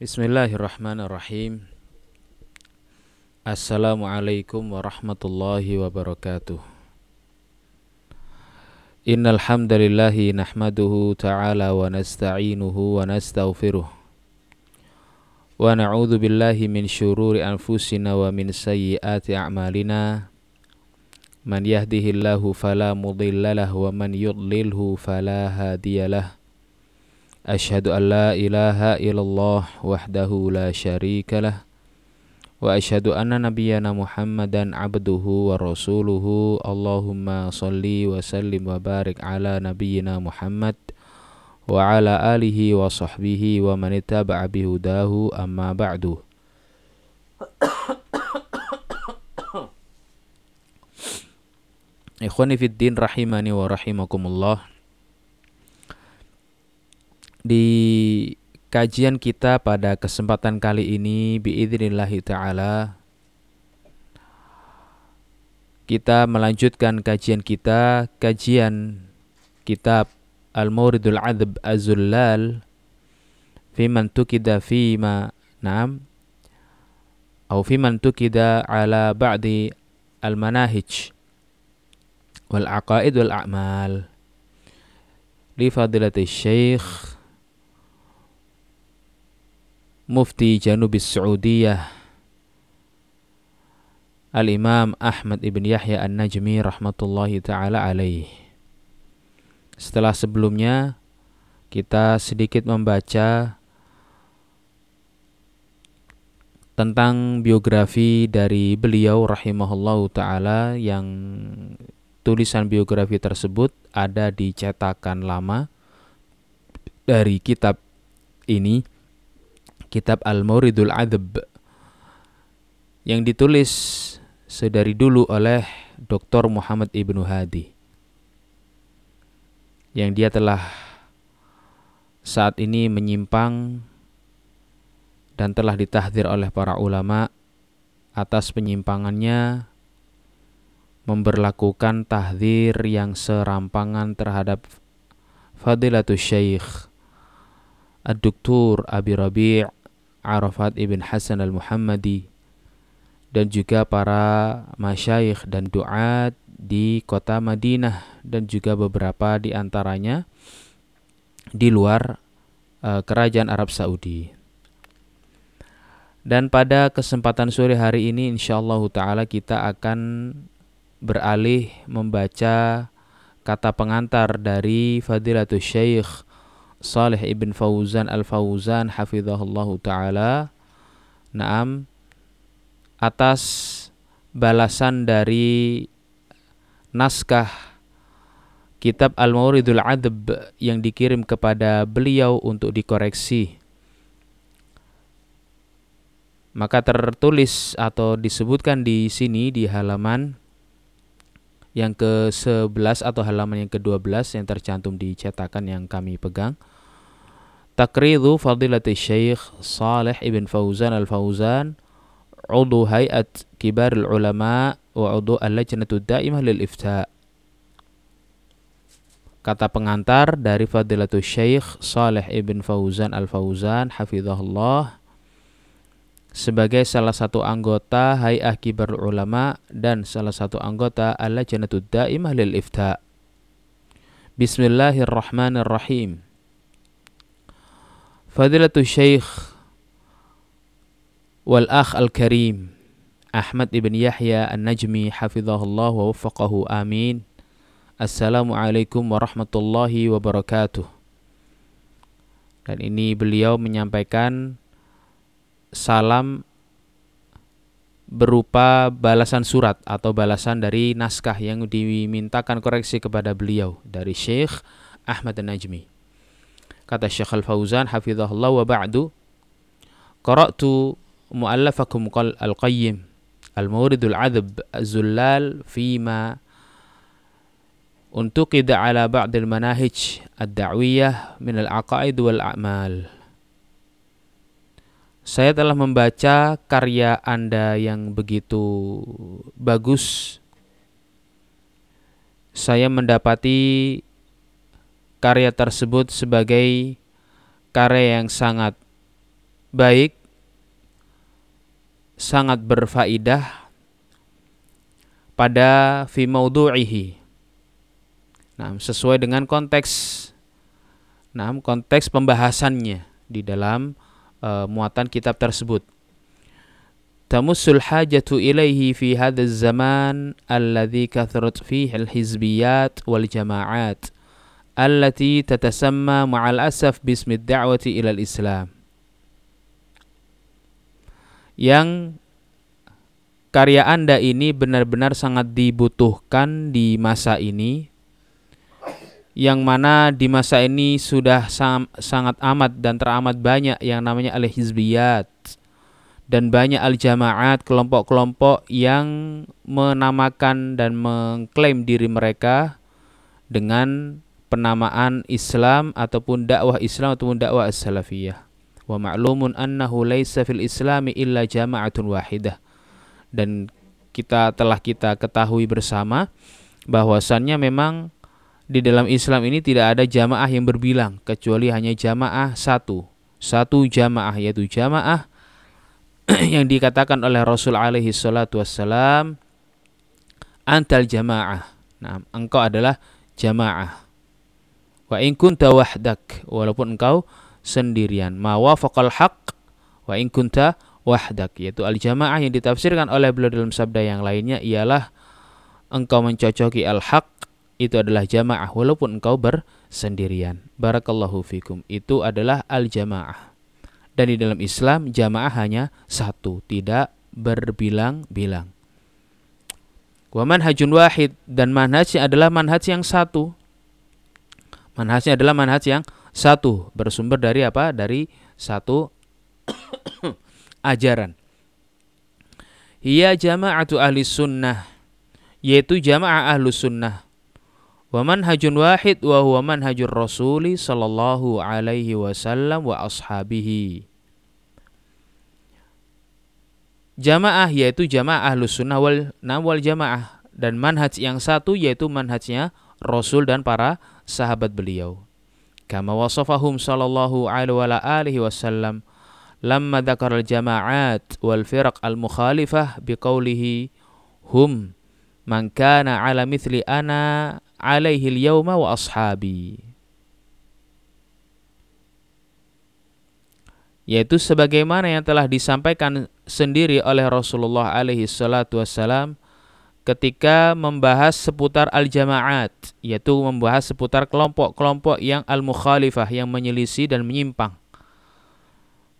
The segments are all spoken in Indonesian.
Bismillahirrahmanirrahim. Assalamualaikum warahmatullahi wabarakatuh. Innal hamdalillah nahmaduhu ta'ala wa nasta'inuhu wa nastaghfiruh. Wa na'udzu billahi min syururi anfusina wa min sayyiati a'malina. Man yahdihillahu fala mudhillalah wa man yudlilhu fala hadiyalah. أشهد أن لا إله إلا الله وحده لا شريك له وأشهد أن نبينا محمدا عبده ورسوله. اللهم صل وسلم وبارك على نبينا محمد وعلى آله وصحبه ومن اتبع بهداه. أما بعد. إخواني في الدين رحمني ورحمكم الله. Di kajian kita pada kesempatan kali ini biidznillah taala kita melanjutkan kajian kita kajian kitab Al-Mauridul Adab Az-Zullal fi man tukida fi ma na'am atau fi man tukida ala ba'di al-manahij wal aqaid wal a'mal. Li fadilati syekh Mufti Janubis Saudiyah Al-Imam Ahmad Ibn Yahya An-Najmi rahmatullahi taala alaih. Setelah sebelumnya kita sedikit membaca tentang biografi dari beliau rahimahullahu taala yang tulisan biografi tersebut ada di cetakan lama dari kitab ini kitab Al-Mauridul Adab yang ditulis sedari dulu oleh Dr. Muhammad Ibnu Hadi yang dia telah saat ini menyimpang dan telah ditahdir oleh para ulama atas penyimpangannya memberlakukan tahdir yang serampangan terhadap Fadilatul Syekh Ad-Duktur Abi Rabi' Arafat ibn Hasan al-Muhammadi dan juga para masyayikh dan duat di kota Madinah dan juga beberapa di antaranya di luar uh, kerajaan Arab Saudi. Dan pada kesempatan sore hari ini insyaallah taala kita akan beralih membaca kata pengantar dari Fadilatul Syekh Salih ibn Fauzan al-Fauzan hafizahullahu taala Naam atas balasan dari naskah kitab Al-Mauridul Adab yang dikirim kepada beliau untuk dikoreksi. Maka tertulis atau disebutkan di sini di halaman yang ke-11 atau halaman yang ke-12 yang tercantum di cetakan yang kami pegang. Takridu fadilati Syekh Saleh Ibn Fauzan Al-Fauzan Udu Hayat Kibar Ulama wa Udu Al-Lajnatu Daimah lil Ifta Kata pengantar dari Fadilatul Syekh Saleh Ibn Fauzan Al-Fauzan Hafizahullah sebagai salah satu anggota Hay'ah Kibar Ulama dan salah satu anggota Al-Lajnatud Daimah lil Ifta. Bismillahirrahmanirrahim. Fadilatul Syekh wal Akh Al-Karim Ahmad ibn Yahya An-Najmi hafizahullah wa waffaqahu amin. Assalamualaikum warahmatullahi wabarakatuh. Dan ini beliau menyampaikan salam berupa balasan surat atau balasan dari naskah yang dimintakan koreksi kepada beliau dari Syekh Ahmad An-Najmi. Kata Syekh Al-Fauzan hafizahullah wa ba'du qara'tu mu'allafakum al-qayyim al-mawridul adab az-zullal fima untuk ala ba'd al-manahij ad-da'wiyah min al-aqaid wal a'mal saya telah membaca karya Anda yang begitu bagus. Saya mendapati karya tersebut sebagai karya yang sangat baik, sangat berfaidah pada fi maudhu'ihi. Nah, sesuai dengan konteks nah, konteks pembahasannya di dalam uh, muatan kitab tersebut. Tamussul hajatu ilaihi fi hadha zaman alladhi kathrat fihi al-hizbiyat wal jama'at allati tatasamma ma'al asaf bismi da'wati ila al-islam. Yang karya Anda ini benar-benar sangat dibutuhkan di masa ini yang mana di masa ini sudah sangat amat dan teramat banyak yang namanya al-hizbiyat dan banyak al-jamaat kelompok-kelompok yang menamakan dan mengklaim diri mereka dengan penamaan Islam ataupun dakwah Islam ataupun dakwah as-salafiyah. Wa ma'lumun annahu laisa fil islami illa jama'atun wahidah. Dan kita telah kita ketahui bersama bahwasannya memang di dalam Islam ini tidak ada jamaah yang berbilang kecuali hanya jamaah satu. Satu jamaah yaitu jamaah yang dikatakan oleh Rasul alaihi salatu wassalam antal jamaah. Nah engkau adalah jamaah wa in kunta wahdak walaupun engkau sendirian ma wafaqal haq wa in kunta wahdak yaitu al-jamaah yang ditafsirkan oleh beliau dalam sabda yang lainnya ialah engkau mencocoki al-haq itu adalah jamaah walaupun engkau bersendirian. Barakallahu fikum. Itu adalah al-jamaah. Dan di dalam Islam jamaah hanya satu, tidak berbilang-bilang. Wa manhajun wahid dan manhajnya adalah manhaj yang satu. Manhajnya adalah manhaj yang satu, bersumber dari apa? Dari satu ajaran. Ia jama'atu ahli sunnah, yaitu jamaah ahlu sunnah. Wa manhajun wahid wa huwa manhajur rasuli sallallahu alaihi wasallam wa ashabihi. Jamaah yaitu jamaah ahlu sunnah wal, wal jamaah. Dan manhaj yang satu yaitu manhajnya Rasul dan para sahabat beliau. Kama wasafahum sallallahu alaihi wasallam lamma dzakara al-jama'at wal firaq al-mukhalifah biqaulihi hum man kana ala mithli ana alaihi al-yawma wa ashabi yaitu sebagaimana yang telah disampaikan sendiri oleh Rasulullah alaihi salatu wassalam ketika membahas seputar al-jama'at yaitu membahas seputar kelompok-kelompok yang al-mukhalifah yang menyelisih dan menyimpang.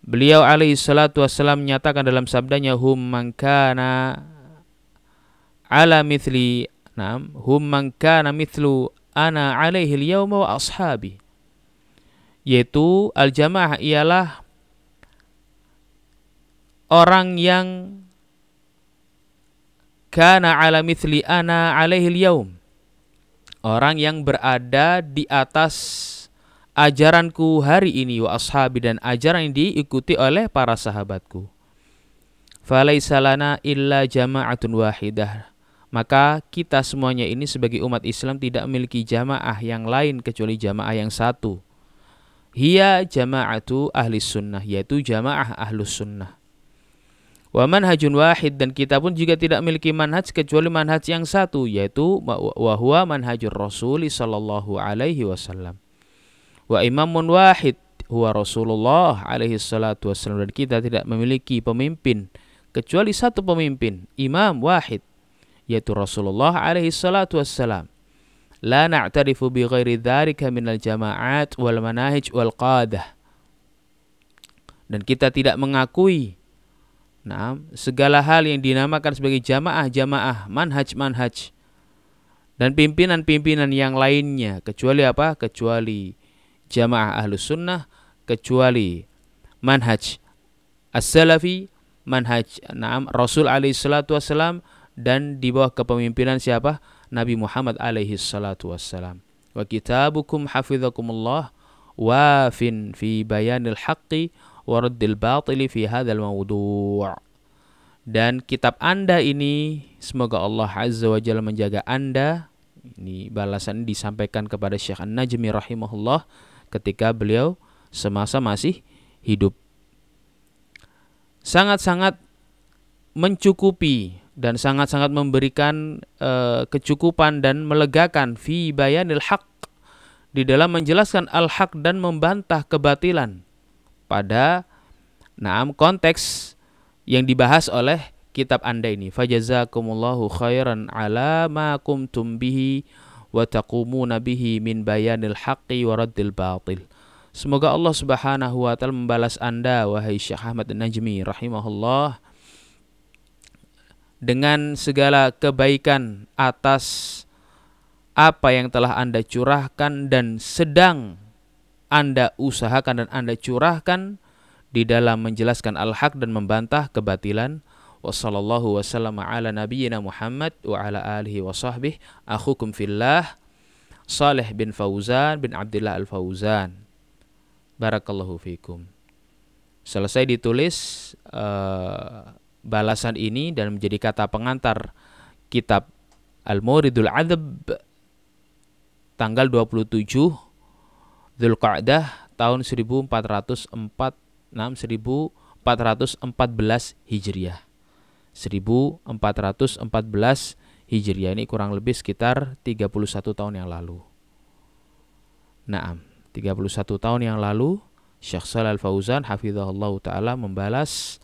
Beliau alaihi salatu wassalam menyatakan dalam sabdanya hum man kana ala mithli nam hum man kana mithlu ana alaihi al-yawma wa ashabi. Yaitu al-jamaah ialah orang yang kana ala mithli ana alaihi al-yawm orang yang berada di atas ajaranku hari ini wa ashabi dan ajaran yang diikuti oleh para sahabatku. Falaisalana illa jama'atun wahidah. Maka kita semuanya ini sebagai umat Islam tidak memiliki jamaah yang lain kecuali jamaah yang satu. Hiya jama'atu ahli sunnah, yaitu jamaah ahlus sunnah. Wa manhajun wahid dan kita pun juga tidak memiliki manhaj kecuali manhaj yang satu yaitu wa huwa manhajur Rasul sallallahu alaihi wasallam. Wa imamun wahid huwa Rasulullah alaihi salatu wassalam dan kita tidak memiliki pemimpin kecuali satu pemimpin imam wahid yaitu Rasulullah alaihi salatu wassalam la na'tarifu bi ghairi dzalika minal jama'at wal manahij wal qadah dan kita tidak mengakui nah, segala hal yang dinamakan sebagai jamaah-jamaah manhaj-manhaj dan pimpinan-pimpinan yang lainnya. Kecuali apa? Kecuali jamaah ahlus sunnah kecuali manhaj as-salafi manhaj naam Rasul alaihi salatu wassalam dan di bawah kepemimpinan siapa? Nabi Muhammad alaihi salatu wassalam. Wa kitabukum hafizakumullah wafin fi bayanil haqqi raddil batili fi hadzal mawdu' dan kitab Anda ini semoga Allah Azza wa Jalla menjaga Anda. Ini balasan disampaikan kepada Syekh An-Najmi rahimahullah ketika beliau semasa masih hidup. sangat-sangat mencukupi dan sangat-sangat memberikan uh, kecukupan dan melegakan fi bayanil haq. Di dalam menjelaskan al-haq dan membantah kebatilan pada naam konteks yang dibahas oleh kitab Anda ini. Fajazakumullahu khairan ala ma kumtum bihi wa taqumuna bihi min bayanil haqqi wa raddil batil. Semoga Allah Subhanahu wa taala membalas Anda wahai Syekh Ahmad Najmi rahimahullah dengan segala kebaikan atas apa yang telah Anda curahkan dan sedang Anda usahakan dan Anda curahkan di dalam menjelaskan al-haq dan membantah kebatilan. Wassallallahu wasallam ala nabiyyina Muhammad wa ala alihi wa sahbihi akhukum fillah Saleh bin Fauzan bin Abdullah Al-Fauzan. Barakallahu fikum. Selesai ditulis uh, balasan ini dan menjadi kata pengantar kitab Al-Muridul Adab tanggal 27 Zulqa'dah tahun 1404 6 1414 Hijriah. 1414 Hijriah ini kurang lebih sekitar 31 tahun yang lalu. Nah, 31 tahun yang lalu Syekh Shalal Fauzan hafizahullah taala membalas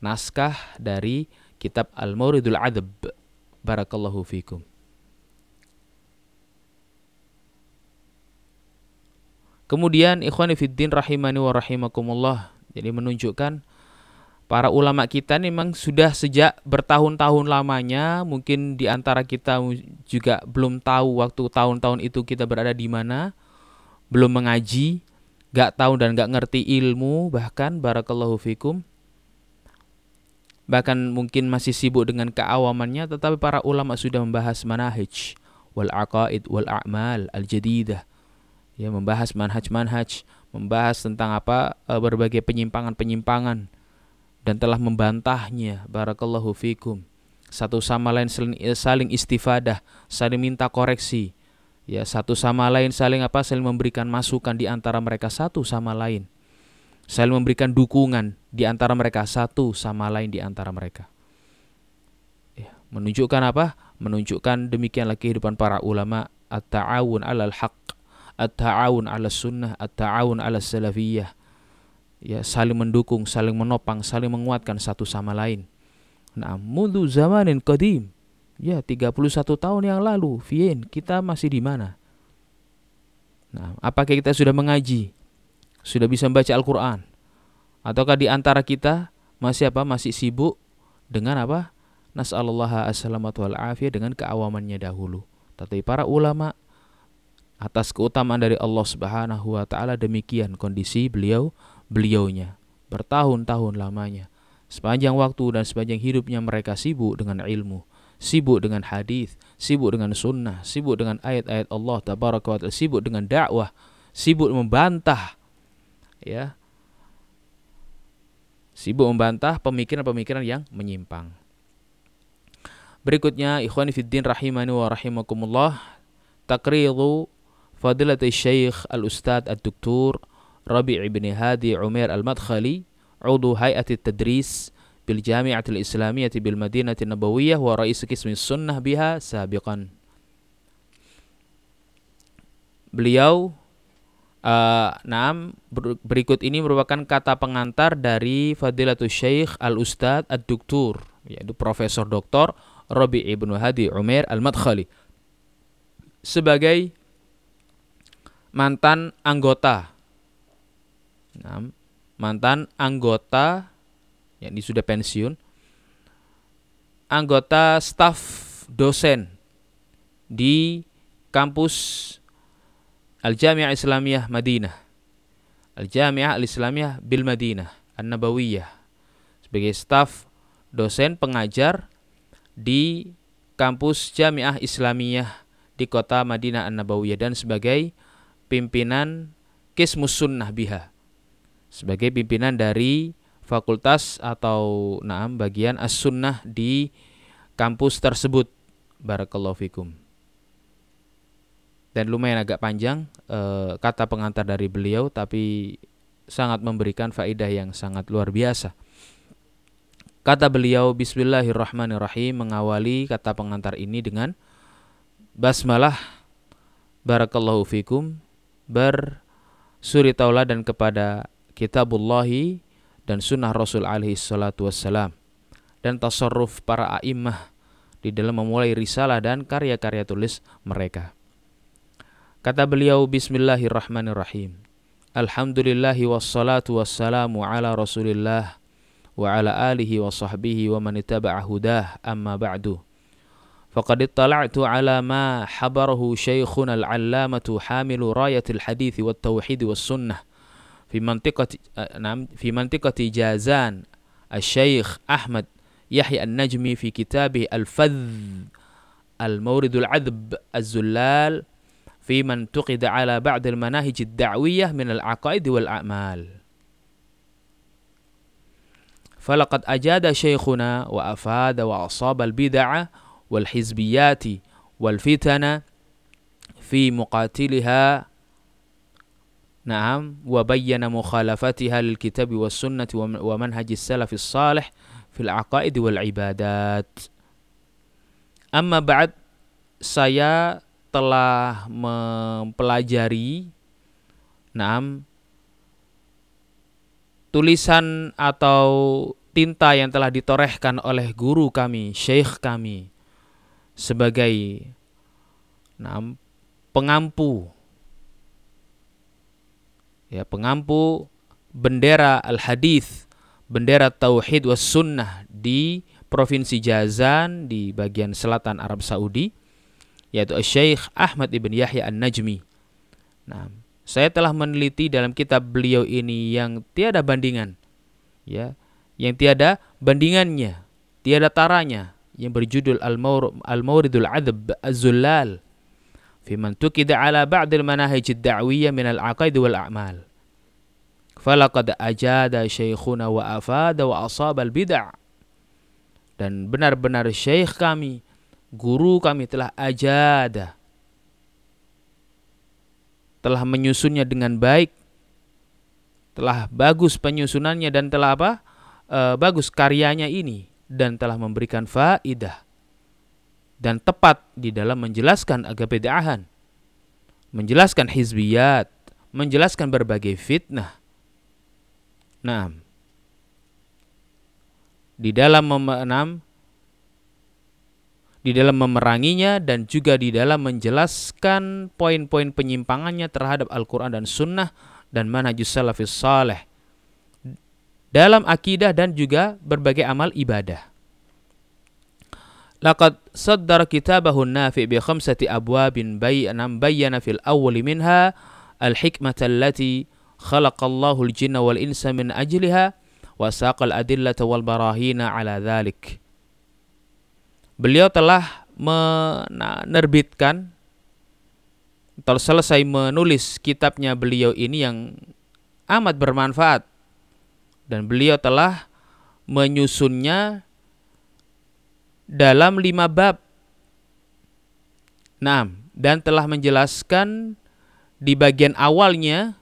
naskah dari kitab Al-Mauridul Adab. Barakallahu fikum. Kemudian ikhwani fiddin rahimani wa rahimakumullah. Jadi menunjukkan para ulama kita memang sudah sejak bertahun-tahun lamanya mungkin di antara kita juga belum tahu waktu tahun-tahun itu kita berada di mana belum mengaji gak tahu dan gak ngerti ilmu bahkan barakallahu fikum bahkan mungkin masih sibuk dengan keawamannya tetapi para ulama sudah membahas manahij wal aqaid wal a'mal al jadidah ya membahas manhaj-manhaj membahas tentang apa eh, berbagai penyimpangan-penyimpangan dan telah membantahnya barakallahu fikum. Satu sama lain eh, saling istifadah saling minta koreksi. Ya satu sama lain saling apa saling memberikan masukan di antara mereka satu sama lain. Saling memberikan dukungan di antara mereka satu sama lain di antara mereka. Ya, menunjukkan apa? Menunjukkan demikianlah kehidupan para ulama at-ta'awun 'alal haqq at-ta'awun 'ala sunnah at-ta'awun 'ala salafiyah ya saling mendukung, saling menopang, saling menguatkan satu sama lain. Nah, mundu zamanin qadim. Ya, 31 tahun yang lalu, Vien, kita masih di mana? Nah, apakah kita sudah mengaji? Sudah bisa membaca Al-Qur'an? Ataukah di antara kita masih apa? Masih sibuk dengan apa? Nas'alullah assalamatu wal afiyah dengan keawamannya dahulu. Tetapi para ulama atas keutamaan dari Allah Subhanahu wa taala demikian kondisi beliau beliaunya bertahun-tahun lamanya. Sepanjang waktu dan sepanjang hidupnya mereka sibuk dengan ilmu, sibuk dengan hadis, sibuk dengan sunnah, sibuk dengan ayat-ayat Allah tabaraka wa sibuk dengan dakwah, sibuk membantah ya. Sibuk membantah pemikiran-pemikiran yang menyimpang. Berikutnya ikhwani fiddin rahimani wa rahimakumullah takriru Fadilat Syeikh Al-Ustad Ad-Doktur Rabi' bin Hadi Umair Al-Madkhali Udu Hay'at Tadris bil Jami'ah Al-Islamiyah bil Madinah Nabawiyah wa Rais Qismi Sunnah biha sabiqan. Beliau nah, berikut ini merupakan kata pengantar dari Fadilatul Syekh Al-Ustad Ad-Duktur, yaitu Profesor Doktor Robi Ibnu Hadi Umair Al-Madkhali. Sebagai mantan anggota. Mantan anggota yang ini sudah pensiun, anggota staf dosen di kampus Al-Jami'ah Islamiyah Madinah. Al-Jami'ah Al-Islamiyah Bil Madinah An-Nabawiyah. Sebagai staf dosen pengajar di kampus Jami'ah Islamiyah di kota Madinah An-Nabawiyah dan sebagai pimpinan Kismus Sunnah Biha sebagai pimpinan dari fakultas atau naam bagian as-sunnah di kampus tersebut. Barakallahu fikum. Dan lumayan agak panjang e, kata pengantar dari beliau tapi sangat memberikan faedah yang sangat luar biasa. Kata beliau Bismillahirrahmanirrahim mengawali kata pengantar ini dengan Basmalah Barakallahu fikum Bersuri tauladan kepada kitabullahi dan sunnah Rasul alaihi salatu wassalam dan tasarruf para a'immah di dalam memulai risalah dan karya-karya tulis mereka. Kata beliau Bismillahirrahmanirrahim. Alhamdulillahi wassalatu wassalamu ala Rasulillah wa ala alihi wa sahbihi wa man hudah amma ba'du ala ma habarahu shaykhuna al-allamatu hamilu rayatil hadith wat tauhid was sunnah fi mantiqati نعم في منطقة جازان الشيخ أحمد يحيى النجمي في كتابه الفذ المورد العذب الزلال في من تقد على بعض المناهج الدعوية من العقائد والأعمال. فلقد أجاد شيخنا وأفاد وأصاب البدع wal hizbiyati fi muqatiliha na'am wa bayyana mukhalafatiha lil sunnati wa manhaji salafis salih fil aqaid wal ibadat amma ba'd saya telah mempelajari Naam tulisan atau tinta yang telah ditorehkan oleh guru kami, syekh kami sebagai pengampu. Ya pengampu bendera al-hadis, bendera tauhid was sunnah di provinsi Jazan di bagian selatan Arab Saudi yaitu Syekh Ahmad ibn Yahya An-Najmi. Nah, saya telah meneliti dalam kitab beliau ini yang tiada bandingan, ya, yang tiada bandingannya, tiada taranya, yang berjudul Al-Mawridul Adab Az-Zullal fi man tukida ala ba'd al-manahij ad-da'wiyah min al-aqaid wal a'mal. Falaqad ajada syekhuna wa afada wa asaba al-bid'ah. Dan benar-benar syekh kami, guru kami telah ajada telah menyusunnya dengan baik, telah bagus penyusunannya dan telah apa? E, bagus karyanya ini dan telah memberikan faidah dan tepat di dalam menjelaskan agama bid'ahan, menjelaskan hizbiyat, menjelaskan berbagai fitnah. Nah, di dalam enam di dalam memeranginya dan juga di dalam menjelaskan poin-poin penyimpangannya terhadap Al-Quran dan Sunnah dan manhajus salafis saleh dalam akidah dan juga berbagai amal ibadah. Laqad saddara kitabahu nafi bi khamsati abwabin bayyana bayyana fil awwal minha al-hikmata allati khalaqallahu al-jinna wal insa min ajliha wa saqal adillata wal barahina ala dhalik beliau telah menerbitkan atau selesai menulis kitabnya beliau ini yang amat bermanfaat dan beliau telah menyusunnya dalam lima bab. Nah, dan telah menjelaskan di bagian awalnya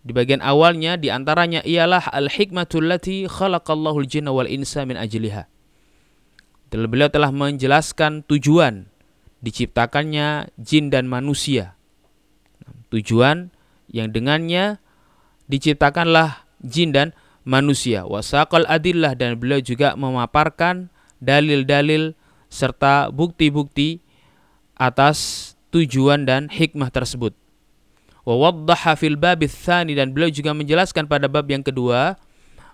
di bagian awalnya di antaranya ialah al-hikmatul lati khalaqallahu al-jinna wal insa min ajliha Beliau telah menjelaskan tujuan diciptakannya jin dan manusia. Tujuan yang dengannya diciptakanlah jin dan manusia. Wasaqal adillah dan beliau juga memaparkan dalil-dalil serta bukti-bukti atas tujuan dan hikmah tersebut. Wa waddaha fil babits dan beliau juga menjelaskan pada bab yang kedua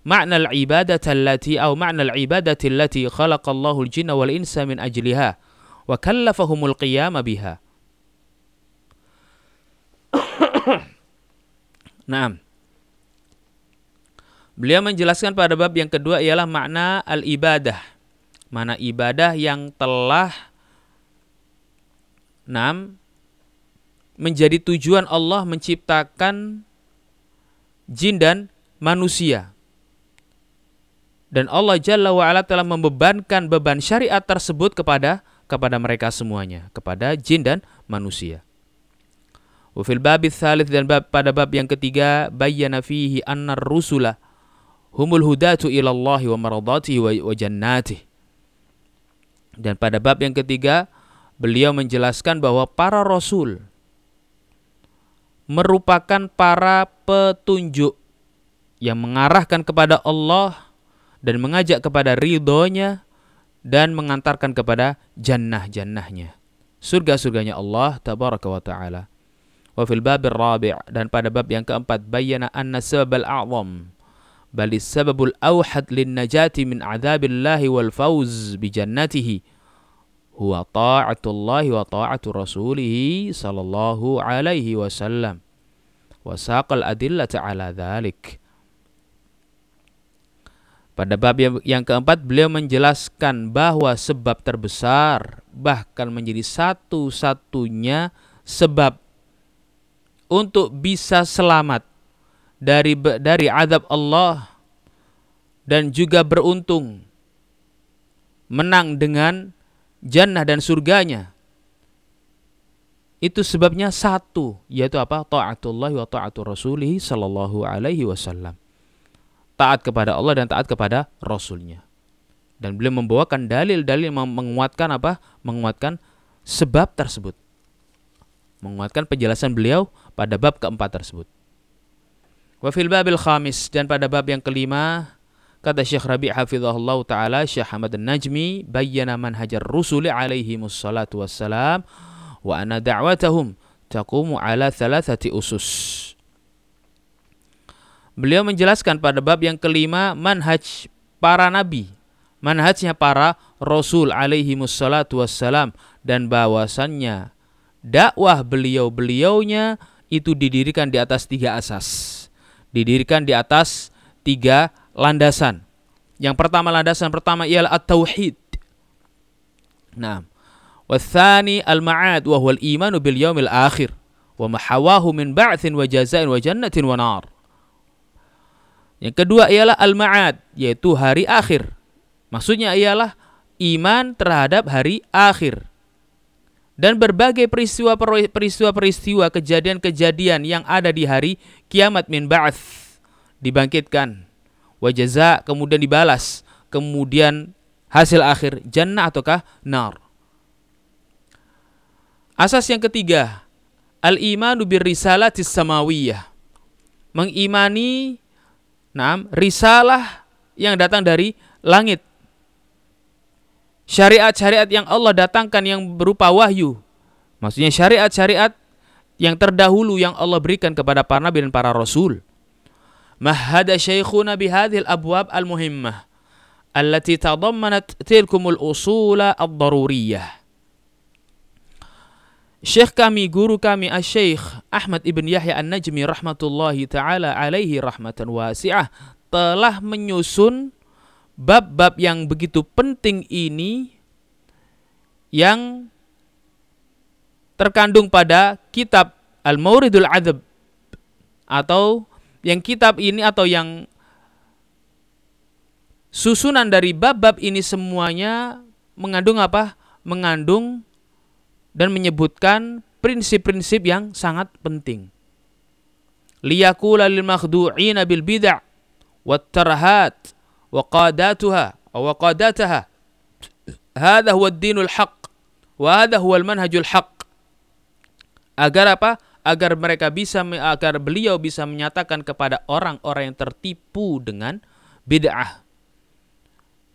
makna al-ibadah allati atau makna al-ibadah allati khalaqallahu al-jinna wal insa min ajliha wa kallafahumul qiyama biha. Naam. Beliau menjelaskan pada bab yang kedua ialah makna al-ibadah. Mana ibadah yang telah Naam menjadi tujuan Allah menciptakan jin dan manusia dan Allah Jalla wa ala telah membebankan beban syariat tersebut kepada kepada mereka semuanya, kepada jin dan manusia. Wafil babit thalith dan bab, pada bab yang ketiga bayyana fihi annar rusula humul hudatu ilallahi wa maradatihi wa, wa jannatih. Dan pada bab yang ketiga, beliau menjelaskan bahwa para rasul merupakan para petunjuk yang mengarahkan kepada Allah dan mengajak kepada ridhonya dan mengantarkan kepada jannah-jannahnya. Surga-surganya Allah tabaraka wa ta'ala. Wa fil babir rabi' dan pada bab yang keempat bayyana anna sababal a'zam bal sababul awhad lin najati min adzabillahi wal fawz bi jannatihi. Huwa ta'atullahi wa ta'atu rasulih sallallahu alaihi wasallam. Wa saqal adillata ala dhalik. Pada bab yang keempat beliau menjelaskan bahwa sebab terbesar bahkan menjadi satu-satunya sebab untuk bisa selamat dari dari azab Allah dan juga beruntung menang dengan jannah dan surganya. Itu sebabnya satu, yaitu apa? Ta'atullah wa ta'atul rasulih sallallahu alaihi wasallam. Taat kepada Allah dan taat kepada Rasulnya. Dan beliau membawakan dalil-dalil menguatkan apa? Menguatkan sebab tersebut. Menguatkan penjelasan beliau pada bab keempat tersebut. Wa fil babil khamis dan pada bab yang kelima Kata Syekh Rabi' hafizahullah taala Syekh Ahmad An-Najmi bayyana manhajar rusuli alaihi wassalatu wassalam wa anna da'watahum taqumu ala thalathati usus. Beliau menjelaskan pada bab yang kelima manhaj para nabi, manhajnya para rasul alaihi wassalatu wassalam dan bahwasannya dakwah beliau-beliaunya itu didirikan di atas tiga asas. Didirikan di atas tiga landasan. Yang pertama landasan pertama ialah at-tauhid. Nah, wathani al-ma'ad wa huwa al-iman bil yaumil akhir wa mahawahu min ba'thin wa jazain wa jannatin wa nar. Yang kedua ialah al-ma'ad yaitu hari akhir. Maksudnya ialah iman terhadap hari akhir. Dan berbagai peristiwa-peristiwa kejadian-kejadian yang ada di hari kiamat min ba'th dibangkitkan. Wajaza kemudian dibalas. Kemudian hasil akhir jannah ataukah nar. Asas yang ketiga al imanu bir risalatis samawiyah. Mengimani Nah, risalah yang datang dari langit syariat-syariat yang Allah datangkan yang berupa wahyu. Maksudnya syariat-syariat yang terdahulu yang Allah berikan kepada para nabi dan para rasul. Mahada syaikhuna bihadhil abwab al-muhimmah allati tadammanat tilkumul usula ad-daruriyah. Syekh kami, guru kami, Syekh Ahmad Ibn Yahya An-Najmi rahmatullahi taala alaihi rahmatan wasi'ah telah menyusun bab-bab yang begitu penting ini yang terkandung pada kitab Al-Mauridul Adab atau yang kitab ini atau yang susunan dari bab-bab ini semuanya mengandung apa? Mengandung dan menyebutkan prinsip-prinsip yang sangat penting. Liyakula lil makhdu'ina bil bid'ah wat tarhat wa qadataha. Hadha huwa ad-dinul haqq wa hadha huwa al-manhajul haqq. Agar apa? agar mereka bisa agar beliau bisa menyatakan kepada orang-orang yang tertipu dengan bid'ah.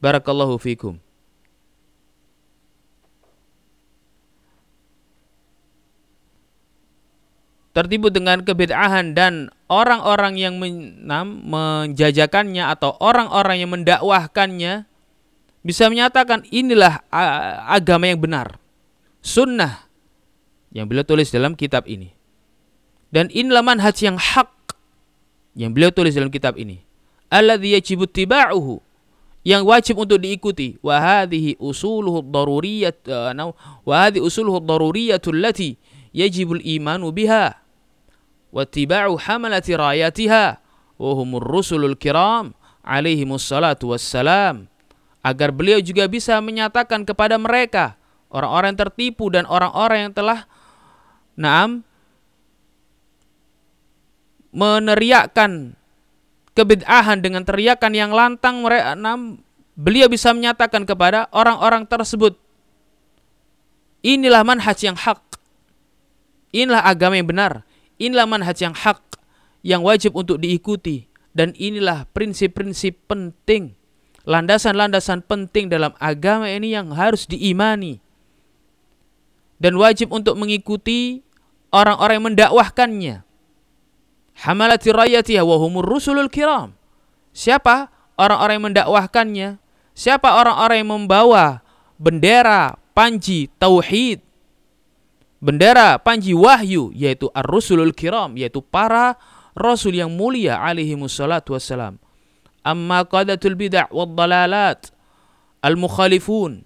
Barakallahu fikum. Tertipu dengan kebid'ahan dan orang-orang yang menjajakannya atau orang-orang yang mendakwahkannya bisa menyatakan inilah agama yang benar. Sunnah yang beliau tulis dalam kitab ini. Dan inilah manhaj yang hak yang beliau tulis dalam kitab ini. Alladhi yajibu tiba'uhu yang wajib untuk diikuti wa hadhihi usuluhu daruriyat uh, wa hadhihi usuluhu daruriyatul lati yajibu al-imanu biha wa tiba'u hamalati rayatiha wa humur rusulul kiram alaihi salatu wassalam agar beliau juga bisa menyatakan kepada mereka orang-orang tertipu dan orang-orang yang telah naam meneriakkan kebid'ahan dengan teriakan yang lantang mereka beliau bisa menyatakan kepada orang-orang tersebut inilah manhaj yang hak. Inilah agama yang benar inilah manhaj yang hak yang wajib untuk diikuti dan inilah prinsip-prinsip penting landasan-landasan penting dalam agama ini yang harus diimani dan wajib untuk mengikuti orang-orang yang mendakwahkannya. Hamalati rayatiha wa humur rusulul kiram. Siapa orang-orang yang mendakwahkannya? Siapa orang-orang yang membawa bendera panji tauhid? bendera Panji Wahyu yaitu Ar-Rusulul Kiram yaitu para rasul yang mulia alaihi wassalatu wassalam. Amma qadatul bid'ah wad dalalat al-mukhalifun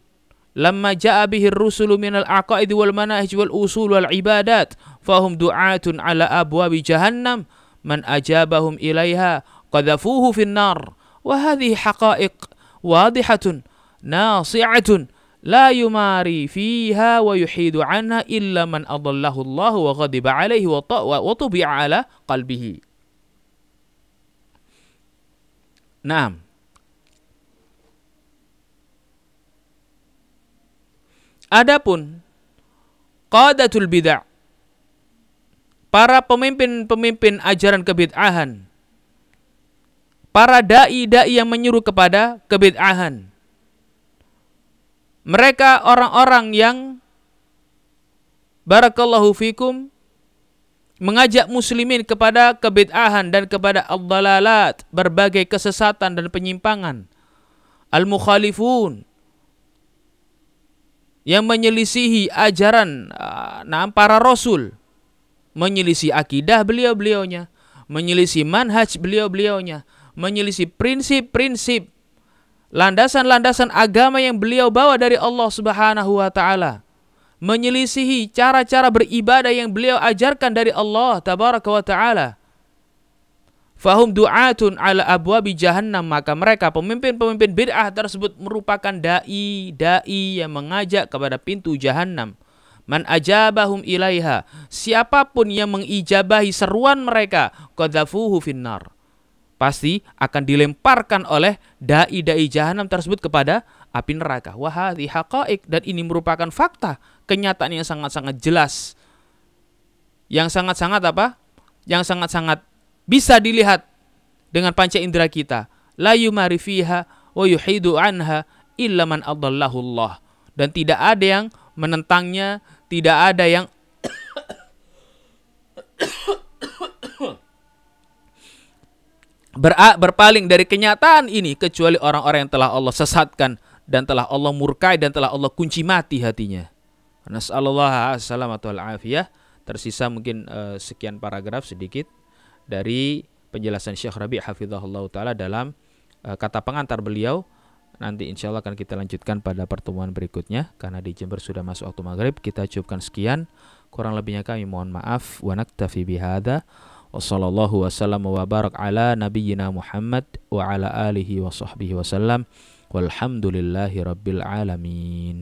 lamma ja'a bihi ar-rusulu min al-aqaid wal manahij wal usul wal ibadat fahum du'atun ala abwabi jahannam man ajabahum ilaiha qadhafuhu fin nar wa hadhihi haqa'iq wadihatun nasi'atun la yumari fiha wa yuhidu anha illa man adallahu وغضب wa ghadiba alaihi wa, wa tubi'a ala qalbihi. Naam. Adapun qadatul bid'ah para pemimpin-pemimpin ajaran kebid'ahan para dai-dai yang menyuruh kepada kebid'ahan mereka orang-orang yang barakallahu fikum mengajak muslimin kepada kebid'ahan dan kepada al-dalalat berbagai kesesatan dan penyimpangan. Al-mukhalifun yang menyelisihi ajaran uh, para rasul, menyelisih akidah beliau-beliaunya, menyelisih manhaj beliau-beliaunya, menyelisih prinsip-prinsip landasan-landasan agama yang beliau bawa dari Allah Subhanahu wa taala. Menyelisihi cara-cara beribadah yang beliau ajarkan dari Allah tabaraka wa taala Fahum du'atun ala abwabi jahannam maka mereka pemimpin-pemimpin bid'ah tersebut merupakan dai dai yang mengajak kepada pintu jahannam. Man ajabahum ilaiha siapa pun yang mengijabahi seruan mereka qadzafuhu finnar pasti akan dilemparkan oleh dai-dai jahanam tersebut kepada api neraka. Wahadi haqaik dan ini merupakan fakta, kenyataan yang sangat-sangat jelas. Yang sangat-sangat apa? Yang sangat-sangat bisa dilihat dengan panca indera kita. La yumari fiha wa yuhidu anha illa man Allah. Dan tidak ada yang menentangnya, tidak ada yang berpaling dari kenyataan ini kecuali orang-orang yang telah Allah sesatkan dan telah Allah murkai dan telah Allah kunci mati hatinya. Nasallallahu alaihi Tersisa mungkin uh, sekian paragraf sedikit dari penjelasan Syekh Rabi hafizahullah taala dalam uh, kata pengantar beliau. Nanti insya Allah akan kita lanjutkan pada pertemuan berikutnya. Karena di Jember sudah masuk waktu maghrib kita cukupkan sekian. Kurang lebihnya kami mohon maaf. Wa naktafi bihada wa sallallahu wasallam wa barak ala nabiyyina Muhammad wa ala alihi wa sahbihi wasallam walhamdulillahi rabbil alamin